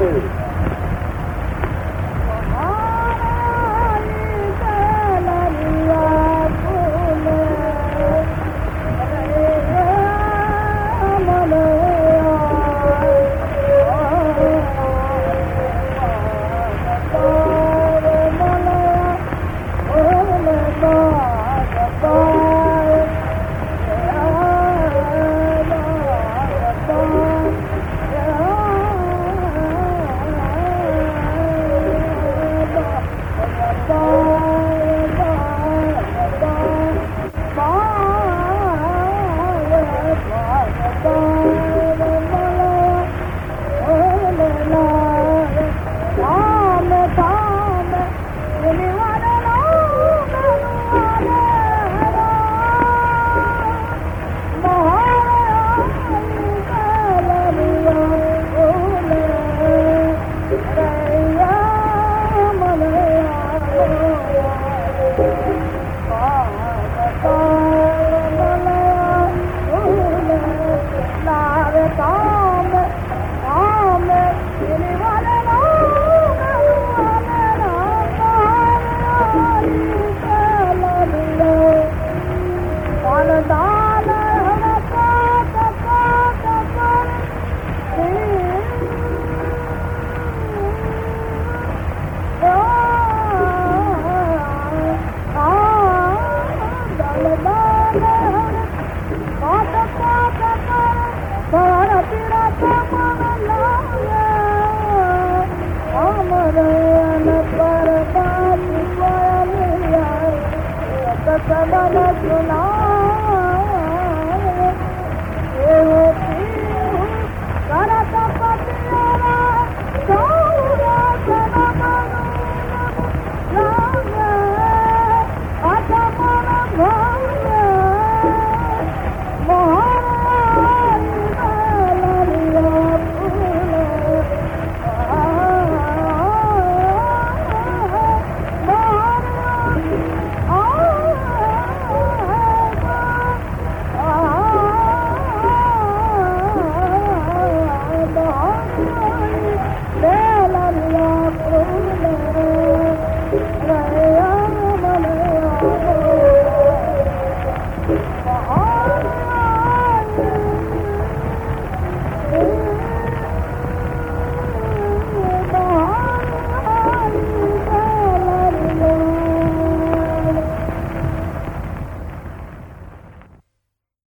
food. पर